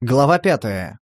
Глава пятая.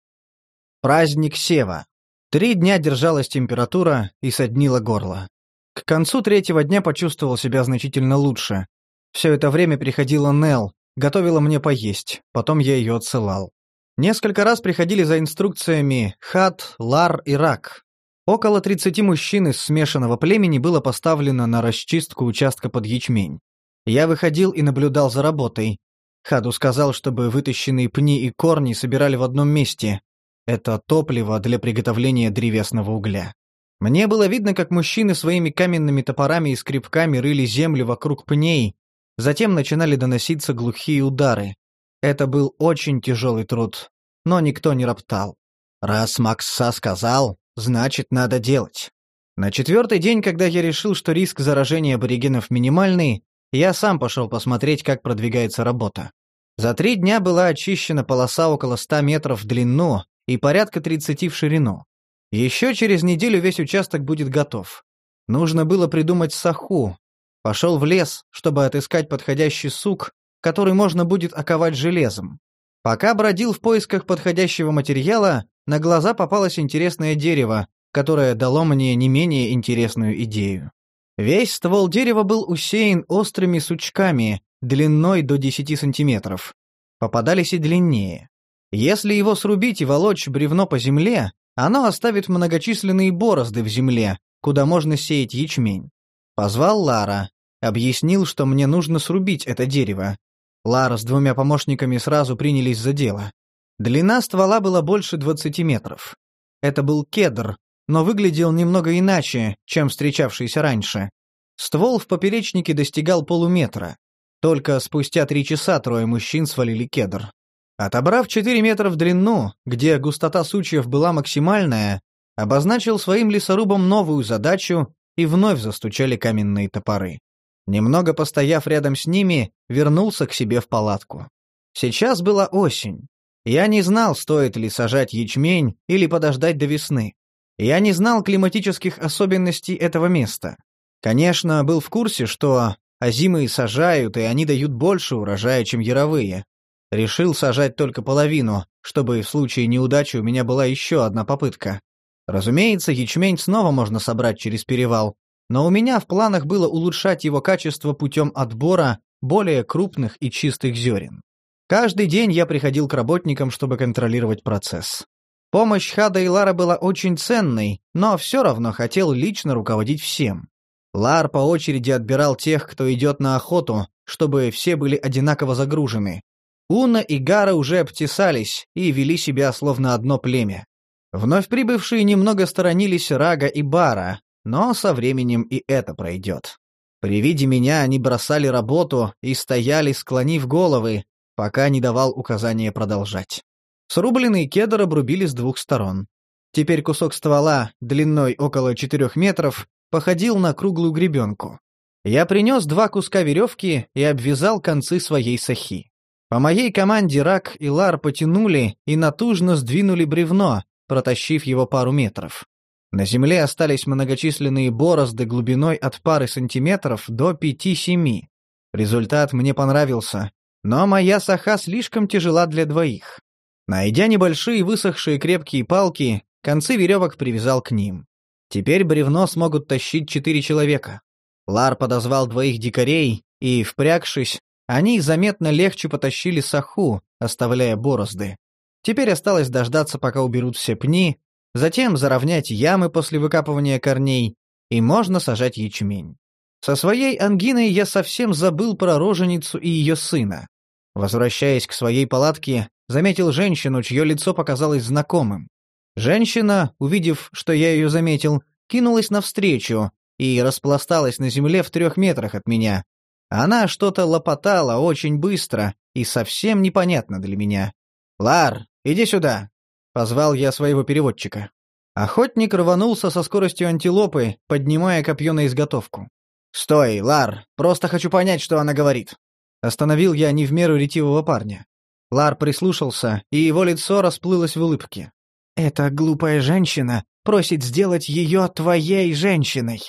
Праздник Сева. Три дня держалась температура и соднило горло. К концу третьего дня почувствовал себя значительно лучше. Все это время приходила Нел, готовила мне поесть, потом я ее отсылал. Несколько раз приходили за инструкциями Хат, Лар и Рак. Около 30 мужчин из смешанного племени было поставлено на расчистку участка под ячмень. Я выходил и наблюдал за работой, Хаду сказал, чтобы вытащенные пни и корни собирали в одном месте. Это топливо для приготовления древесного угля. Мне было видно, как мужчины своими каменными топорами и скребками рыли землю вокруг пней, затем начинали доноситься глухие удары. Это был очень тяжелый труд, но никто не роптал. Раз Макса сказал, значит, надо делать. На четвертый день, когда я решил, что риск заражения аборигенов минимальный, я сам пошел посмотреть, как продвигается работа. За три дня была очищена полоса около 100 метров в длину и порядка 30 в ширину. Еще через неделю весь участок будет готов. Нужно было придумать саху. Пошел в лес, чтобы отыскать подходящий сук, который можно будет оковать железом. Пока бродил в поисках подходящего материала, на глаза попалось интересное дерево, которое дало мне не менее интересную идею. Весь ствол дерева был усеян острыми сучками, длиной до 10 сантиметров. Попадались и длиннее. Если его срубить и волочь бревно по земле, оно оставит многочисленные борозды в земле, куда можно сеять ячмень. Позвал Лара, объяснил, что мне нужно срубить это дерево. Лара с двумя помощниками сразу принялись за дело. Длина ствола была больше 20 метров. Это был кедр, но выглядел немного иначе, чем встречавшийся раньше. Ствол в поперечнике достигал полуметра. Только спустя три часа трое мужчин свалили кедр. Отобрав 4 метра в длину, где густота сучьев была максимальная, обозначил своим лесорубам новую задачу и вновь застучали каменные топоры. Немного постояв рядом с ними, вернулся к себе в палатку. Сейчас была осень. Я не знал, стоит ли сажать ячмень или подождать до весны. Я не знал климатических особенностей этого места. Конечно, был в курсе, что озимые сажают, и они дают больше урожая, чем яровые. Решил сажать только половину, чтобы в случае неудачи у меня была еще одна попытка. Разумеется, ячмень снова можно собрать через перевал, но у меня в планах было улучшать его качество путем отбора более крупных и чистых зерен. Каждый день я приходил к работникам, чтобы контролировать процесс. Помощь Хада и Лара была очень ценной, но все равно хотел лично руководить всем. Лар по очереди отбирал тех, кто идет на охоту, чтобы все были одинаково загружены. Уна и Гара уже обтесались и вели себя словно одно племя. Вновь прибывшие немного сторонились Рага и Бара, но со временем и это пройдет. При виде меня они бросали работу и стояли, склонив головы, пока не давал указания продолжать. Срубленный кедр обрубили с двух сторон. Теперь кусок ствола, длиной около четырех метров, походил на круглую гребенку. Я принес два куска веревки и обвязал концы своей сахи. По моей команде Рак и Лар потянули и натужно сдвинули бревно, протащив его пару метров. На земле остались многочисленные борозды глубиной от пары сантиметров до пяти-семи. Результат мне понравился, но моя саха слишком тяжела для двоих. Найдя небольшие высохшие крепкие палки, концы веревок привязал к ним. Теперь бревно смогут тащить четыре человека. Лар подозвал двоих дикарей, и, впрягшись, они заметно легче потащили саху, оставляя борозды. Теперь осталось дождаться, пока уберут все пни, затем заровнять ямы после выкапывания корней, и можно сажать ячмень. Со своей ангиной я совсем забыл про роженицу и ее сына. Возвращаясь к своей палатке, заметил женщину, чье лицо показалось знакомым. Женщина, увидев, что я ее заметил, кинулась навстречу и распласталась на земле в трех метрах от меня. Она что-то лопотала очень быстро и совсем непонятно для меня. «Лар, иди сюда!» — позвал я своего переводчика. Охотник рванулся со скоростью антилопы, поднимая копье на изготовку. «Стой, Лар, просто хочу понять, что она говорит». Остановил я не в меру ретивого парня. Лар прислушался, и его лицо расплылось в улыбке. «Эта глупая женщина просит сделать ее твоей женщиной».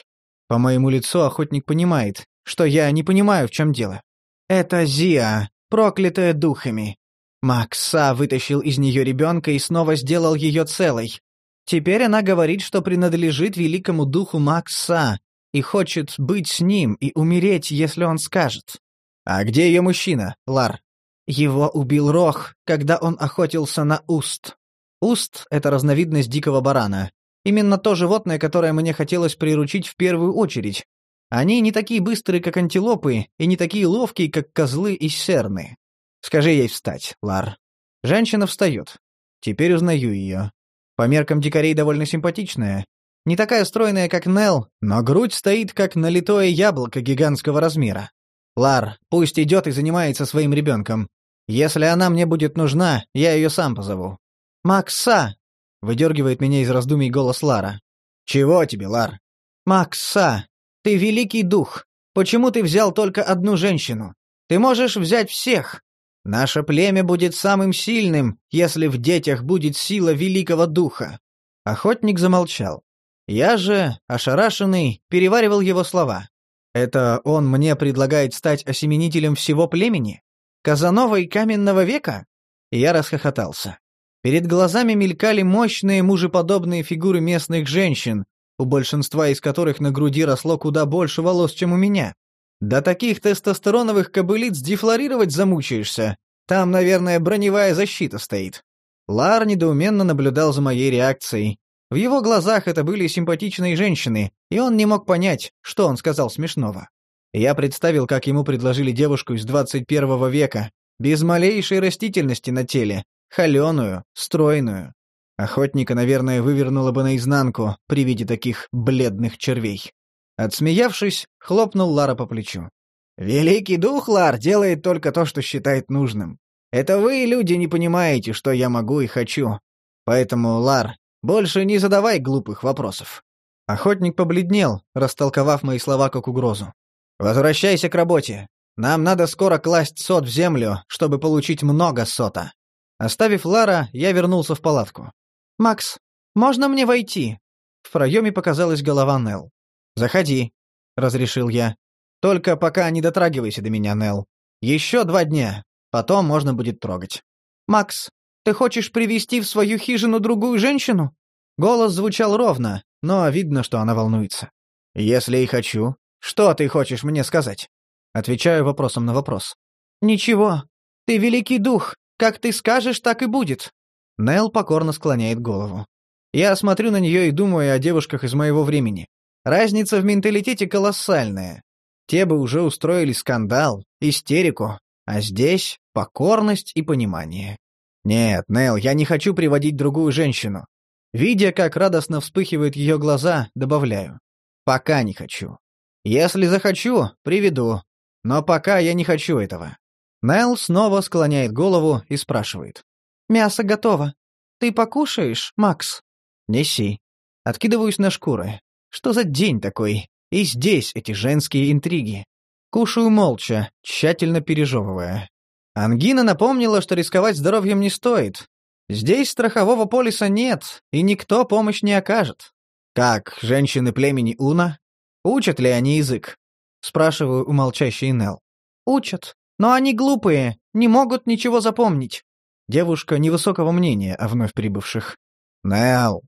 По моему лицу охотник понимает, что я не понимаю, в чем дело. «Это Зиа, проклятая духами. Макса вытащил из нее ребенка и снова сделал ее целой. Теперь она говорит, что принадлежит великому духу Макса и хочет быть с ним и умереть, если он скажет. А где ее мужчина, Лар? Его убил Рох, когда он охотился на уст. Уст — это разновидность дикого барана. Именно то животное, которое мне хотелось приручить в первую очередь. Они не такие быстрые, как антилопы, и не такие ловкие, как козлы и серны. Скажи ей встать, Лар. Женщина встает. Теперь узнаю ее. По меркам дикарей довольно симпатичная. Не такая стройная, как Нел, но грудь стоит, как налитое яблоко гигантского размера. Лар, пусть идет и занимается своим ребенком. Если она мне будет нужна, я ее сам позову. «Макса!» — выдергивает меня из раздумий голос Лара. «Чего тебе, Лар?» «Макса, ты великий дух. Почему ты взял только одну женщину? Ты можешь взять всех. Наше племя будет самым сильным, если в детях будет сила великого духа». Охотник замолчал. Я же, ошарашенный, переваривал его слова. «Это он мне предлагает стать осеменителем всего племени? Казановой каменного века?» Я расхохотался. Перед глазами мелькали мощные мужеподобные фигуры местных женщин, у большинства из которых на груди росло куда больше волос, чем у меня. До таких тестостероновых кобылиц дефлорировать замучаешься. Там, наверное, броневая защита стоит. Лар недоуменно наблюдал за моей реакцией. В его глазах это были симпатичные женщины, и он не мог понять, что он сказал смешного. Я представил, как ему предложили девушку из 21 века, без малейшей растительности на теле, холеную, стройную. Охотника, наверное, вывернуло бы наизнанку при виде таких бледных червей. Отсмеявшись, хлопнул Лара по плечу. «Великий дух, Лар, делает только то, что считает нужным. Это вы, люди, не понимаете, что я могу и хочу. Поэтому, Лар, больше не задавай глупых вопросов». Охотник побледнел, растолковав мои слова как угрозу. «Возвращайся к работе. Нам надо скоро класть сот в землю, чтобы получить много сота». Оставив Лара, я вернулся в палатку. «Макс, можно мне войти?» В проеме показалась голова Нел. «Заходи», — разрешил я. «Только пока не дотрагивайся до меня, Нел. Еще два дня. Потом можно будет трогать». «Макс, ты хочешь привести в свою хижину другую женщину?» Голос звучал ровно, но видно, что она волнуется. «Если и хочу. Что ты хочешь мне сказать?» Отвечаю вопросом на вопрос. «Ничего. Ты великий дух. Как ты скажешь, так и будет». Нел покорно склоняет голову. Я смотрю на нее и думаю о девушках из моего времени. Разница в менталитете колоссальная. Те бы уже устроили скандал, истерику, а здесь покорность и понимание. Нет, Нел, я не хочу приводить другую женщину. Видя, как радостно вспыхивают ее глаза, добавляю. Пока не хочу. Если захочу, приведу. Но пока я не хочу этого. Нел снова склоняет голову и спрашивает. «Мясо готово. Ты покушаешь, Макс?» «Неси». Откидываюсь на шкуры. Что за день такой? И здесь эти женские интриги. Кушаю молча, тщательно пережевывая. Ангина напомнила, что рисковать здоровьем не стоит. Здесь страхового полиса нет, и никто помощь не окажет. Как женщины племени Уна? Учат ли они язык? Спрашиваю у молчащей Нел. Учат, но они глупые, не могут ничего запомнить. Девушка невысокого мнения о вновь прибывших. Нел.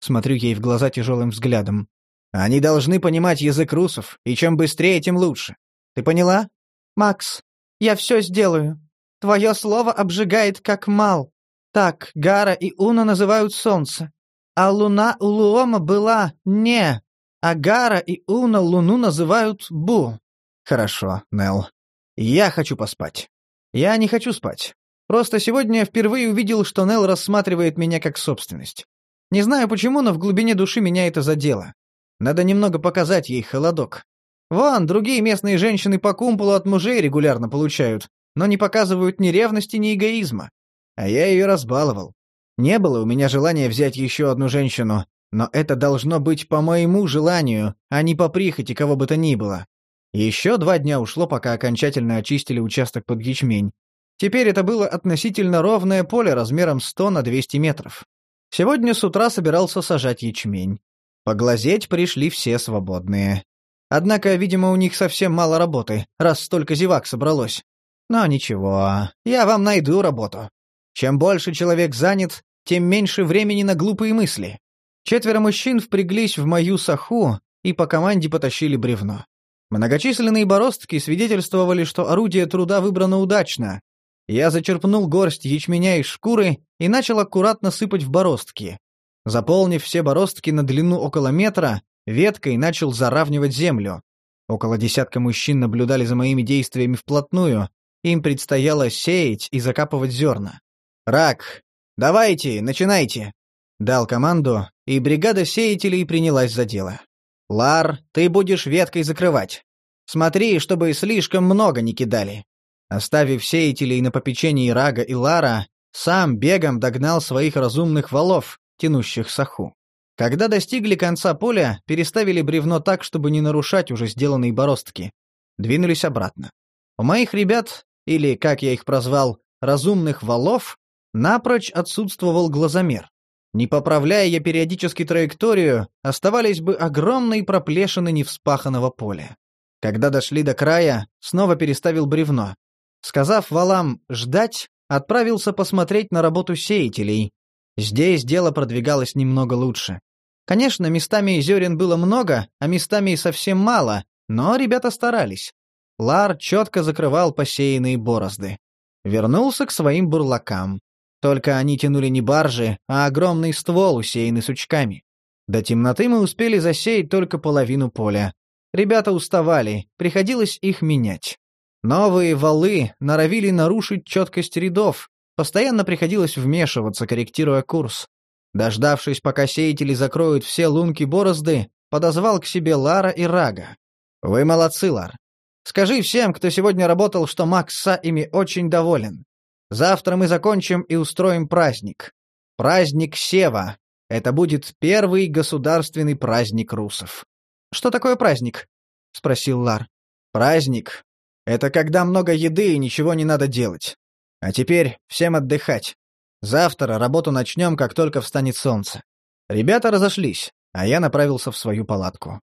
Смотрю ей в глаза тяжелым взглядом. Они должны понимать язык русов, и чем быстрее, тем лучше. Ты поняла? Макс, я все сделаю. Твое слово обжигает, как мал. Так Гара и Уна называют солнце. А луна у Луома была не. А Гара и Уна луну называют Бу. Хорошо, Нел. Я хочу поспать. Я не хочу спать. Просто сегодня я впервые увидел, что Нел рассматривает меня как собственность. Не знаю почему, но в глубине души меня это задело. Надо немного показать ей холодок. Вон, другие местные женщины по кумполу от мужей регулярно получают, но не показывают ни ревности, ни эгоизма. А я ее разбаловал. Не было у меня желания взять еще одну женщину, но это должно быть по моему желанию, а не по прихоти кого бы то ни было. Еще два дня ушло, пока окончательно очистили участок под ячмень. Теперь это было относительно ровное поле размером 100 на 200 метров. Сегодня с утра собирался сажать ячмень. Поглазеть пришли все свободные. Однако, видимо, у них совсем мало работы, раз столько зевак собралось. Но ничего, я вам найду работу. Чем больше человек занят, тем меньше времени на глупые мысли. Четверо мужчин впряглись в мою саху и по команде потащили бревно. Многочисленные бороздки свидетельствовали, что орудие труда выбрано удачно. Я зачерпнул горсть ячменя из шкуры и начал аккуратно сыпать в бороздки. Заполнив все бороздки на длину около метра, веткой начал заравнивать землю. Около десятка мужчин наблюдали за моими действиями вплотную. Им предстояло сеять и закапывать зерна. «Рак, давайте, начинайте!» Дал команду, и бригада сеятелей принялась за дело. «Лар, ты будешь веткой закрывать. Смотри, чтобы слишком много не кидали». Оставив сеятелей на попечении Рага и Лара, сам бегом догнал своих разумных валов, тянущих саху. Когда достигли конца поля, переставили бревно так, чтобы не нарушать уже сделанные бороздки. Двинулись обратно. У моих ребят, или, как я их прозвал, разумных валов, напрочь отсутствовал глазомер. Не поправляя я периодически траекторию, оставались бы огромные проплешины невспаханного поля. Когда дошли до края, снова переставил бревно. Сказав валам «ждать», отправился посмотреть на работу сеятелей. Здесь дело продвигалось немного лучше. Конечно, местами зерен было много, а местами и совсем мало, но ребята старались. Лар четко закрывал посеянные борозды. Вернулся к своим бурлакам. Только они тянули не баржи, а огромный ствол, усеянный сучками. До темноты мы успели засеять только половину поля. Ребята уставали, приходилось их менять. Новые валы норовили нарушить четкость рядов, постоянно приходилось вмешиваться, корректируя курс. Дождавшись, пока сеятели закроют все лунки-борозды, подозвал к себе Лара и Рага. «Вы молодцы, Лар. Скажи всем, кто сегодня работал, что Макс ими очень доволен. Завтра мы закончим и устроим праздник. Праздник Сева. Это будет первый государственный праздник русов. Что такое праздник? спросил Лар. Праздник это когда много еды и ничего не надо делать. А теперь всем отдыхать. Завтра работу начнем, как только встанет солнце. Ребята разошлись, а я направился в свою палатку.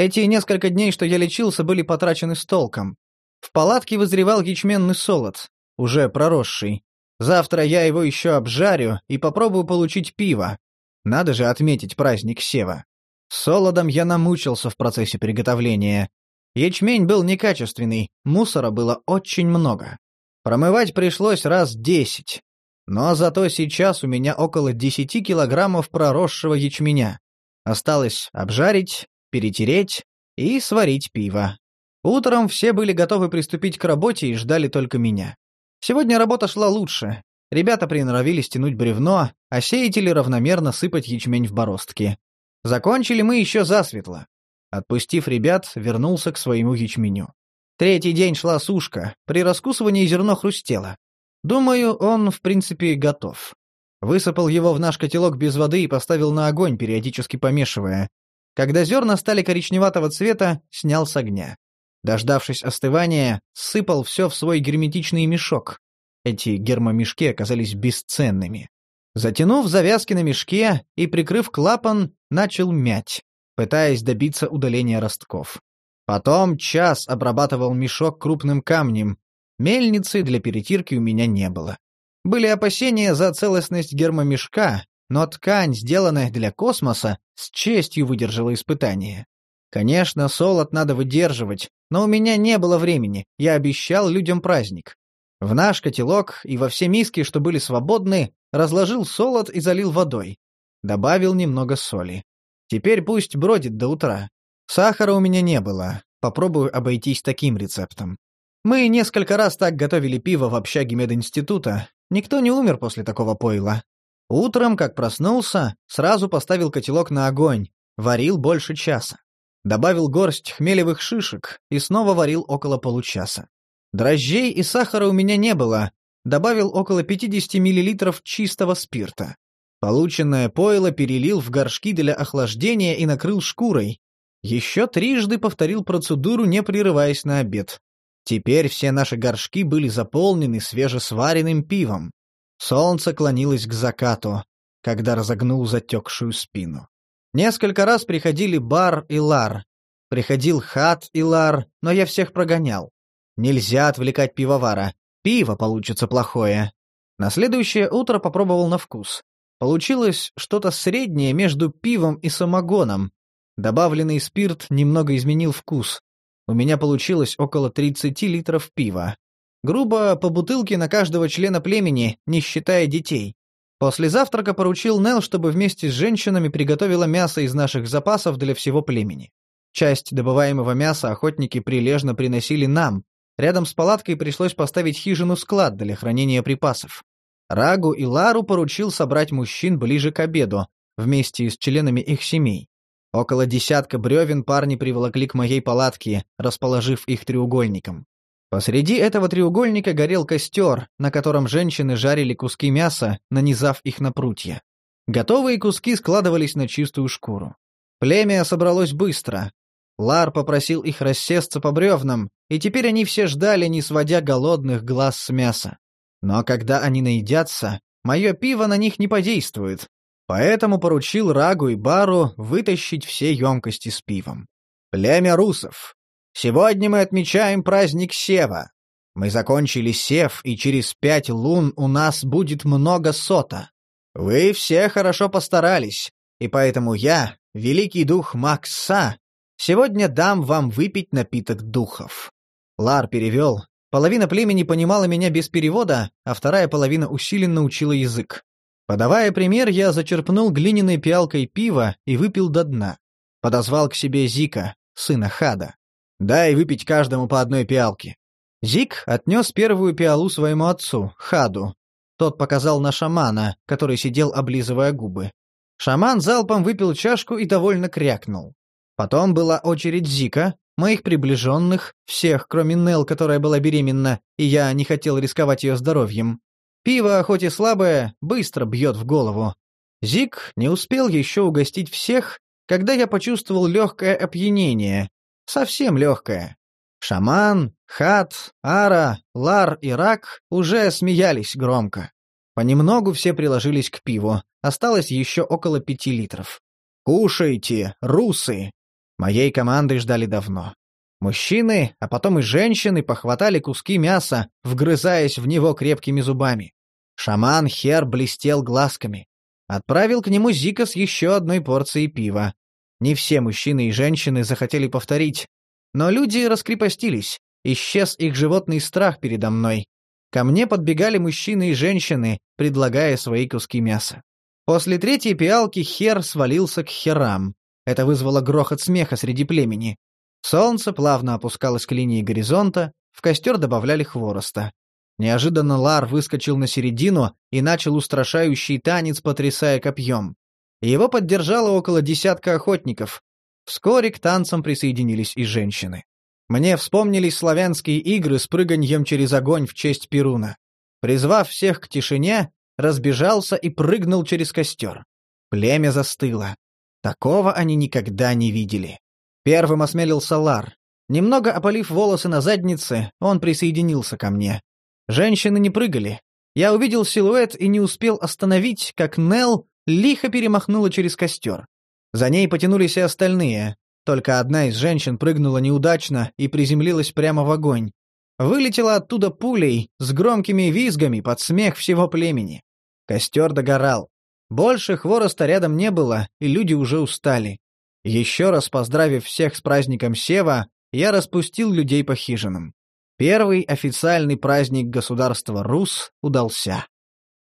Эти несколько дней, что я лечился, были потрачены с толком. В палатке вызревал ячменный солод, уже проросший. Завтра я его еще обжарю и попробую получить пиво. Надо же отметить праздник Сева. Солодом я намучился в процессе приготовления. Ячмень был некачественный, мусора было очень много. Промывать пришлось раз десять. Но зато сейчас у меня около десяти килограммов проросшего ячменя. Осталось обжарить, перетереть и сварить пиво. Утром все были готовы приступить к работе и ждали только меня. Сегодня работа шла лучше. Ребята приноровились тянуть бревно, а сеятели равномерно сыпать ячмень в бороздки. Закончили мы еще засветло. Отпустив ребят, вернулся к своему ячменю. Третий день шла сушка, при раскусывании зерно хрустело. Думаю, он, в принципе, готов. Высыпал его в наш котелок без воды и поставил на огонь, периодически помешивая. Когда зерна стали коричневатого цвета, снял с огня. Дождавшись остывания, сыпал все в свой герметичный мешок. Эти гермомешки оказались бесценными. Затянув завязки на мешке и прикрыв клапан, начал мять, пытаясь добиться удаления ростков. Потом час обрабатывал мешок крупным камнем. Мельницы для перетирки у меня не было. Были опасения за целостность гермомешка, но ткань, сделанная для космоса, с честью выдержала испытание. Конечно, солод надо выдерживать, но у меня не было времени, я обещал людям праздник. В наш котелок и во все миски, что были свободны, разложил солод и залил водой. Добавил немного соли. Теперь пусть бродит до утра. Сахара у меня не было, попробую обойтись таким рецептом. Мы несколько раз так готовили пиво в общаге мединститута, никто не умер после такого пойла. Утром, как проснулся, сразу поставил котелок на огонь, варил больше часа. Добавил горсть хмелевых шишек и снова варил около получаса. Дрожжей и сахара у меня не было. Добавил около 50 мл чистого спирта. Полученное пойло перелил в горшки для охлаждения и накрыл шкурой. Еще трижды повторил процедуру, не прерываясь на обед. Теперь все наши горшки были заполнены свежесваренным пивом. Солнце клонилось к закату, когда разогнул затекшую спину. Несколько раз приходили Бар и Лар. Приходил Хат и Лар, но я всех прогонял. Нельзя отвлекать пивовара. Пиво получится плохое. На следующее утро попробовал на вкус. Получилось что-то среднее между пивом и самогоном. Добавленный спирт немного изменил вкус. У меня получилось около 30 литров пива. Грубо по бутылке на каждого члена племени, не считая детей. После завтрака поручил Нел, чтобы вместе с женщинами приготовила мясо из наших запасов для всего племени. Часть добываемого мяса охотники прилежно приносили нам. Рядом с палаткой пришлось поставить хижину-склад для хранения припасов. Рагу и Лару поручил собрать мужчин ближе к обеду, вместе с членами их семей. Около десятка бревен парни приволокли к моей палатке, расположив их треугольником. Посреди этого треугольника горел костер, на котором женщины жарили куски мяса, нанизав их на прутья. Готовые куски складывались на чистую шкуру. Племя собралось быстро. Лар попросил их рассесться по бревнам, и теперь они все ждали, не сводя голодных глаз с мяса. Но когда они наедятся, мое пиво на них не подействует, поэтому поручил Рагу и Бару вытащить все емкости с пивом. Племя русов. Сегодня мы отмечаем праздник Сева. Мы закончили Сев, и через пять лун у нас будет много сота. Вы все хорошо постарались, и поэтому я, великий дух Макса, сегодня дам вам выпить напиток духов». Лар перевел. Половина племени понимала меня без перевода, а вторая половина усиленно учила язык. Подавая пример, я зачерпнул глиняной пиалкой пива и выпил до дна. Подозвал к себе Зика, сына Хада. Дай выпить каждому по одной пиалке. Зик отнес первую пиалу своему отцу, Хаду. Тот показал на шамана, который сидел, облизывая губы. Шаман залпом выпил чашку и довольно крякнул. Потом была очередь Зика, моих приближенных, всех, кроме Нел, которая была беременна, и я не хотел рисковать ее здоровьем. Пиво, хоть и слабое, быстро бьет в голову. Зик не успел еще угостить всех, когда я почувствовал легкое опьянение, Совсем легкая. Шаман, Хат, Ара, Лар и Рак уже смеялись громко. Понемногу все приложились к пиву, осталось еще около пяти литров. «Кушайте, русы!» Моей команды ждали давно. Мужчины, а потом и женщины похватали куски мяса, вгрызаясь в него крепкими зубами. Шаман Хер блестел глазками. Отправил к нему Зика с еще одной порцией пива. Не все мужчины и женщины захотели повторить. Но люди раскрепостились. Исчез их животный страх передо мной. Ко мне подбегали мужчины и женщины, предлагая свои куски мяса. После третьей пиалки хер свалился к херам. Это вызвало грохот смеха среди племени. Солнце плавно опускалось к линии горизонта, в костер добавляли хвороста. Неожиданно Лар выскочил на середину и начал устрашающий танец, потрясая копьем. Его поддержало около десятка охотников. Вскоре к танцам присоединились и женщины. Мне вспомнились славянские игры с прыганьем через огонь в честь Перуна. Призвав всех к тишине, разбежался и прыгнул через костер. Племя застыло. Такого они никогда не видели. Первым осмелился Лар. Немного опалив волосы на заднице, он присоединился ко мне. Женщины не прыгали. Я увидел силуэт и не успел остановить, как Нел лихо перемахнула через костер. За ней потянулись и остальные. Только одна из женщин прыгнула неудачно и приземлилась прямо в огонь. Вылетела оттуда пулей, с громкими визгами под смех всего племени. Костер догорал. Больше хвороста рядом не было, и люди уже устали. Еще раз поздравив всех с праздником Сева, я распустил людей по хижинам. Первый официальный праздник государства Рус удался.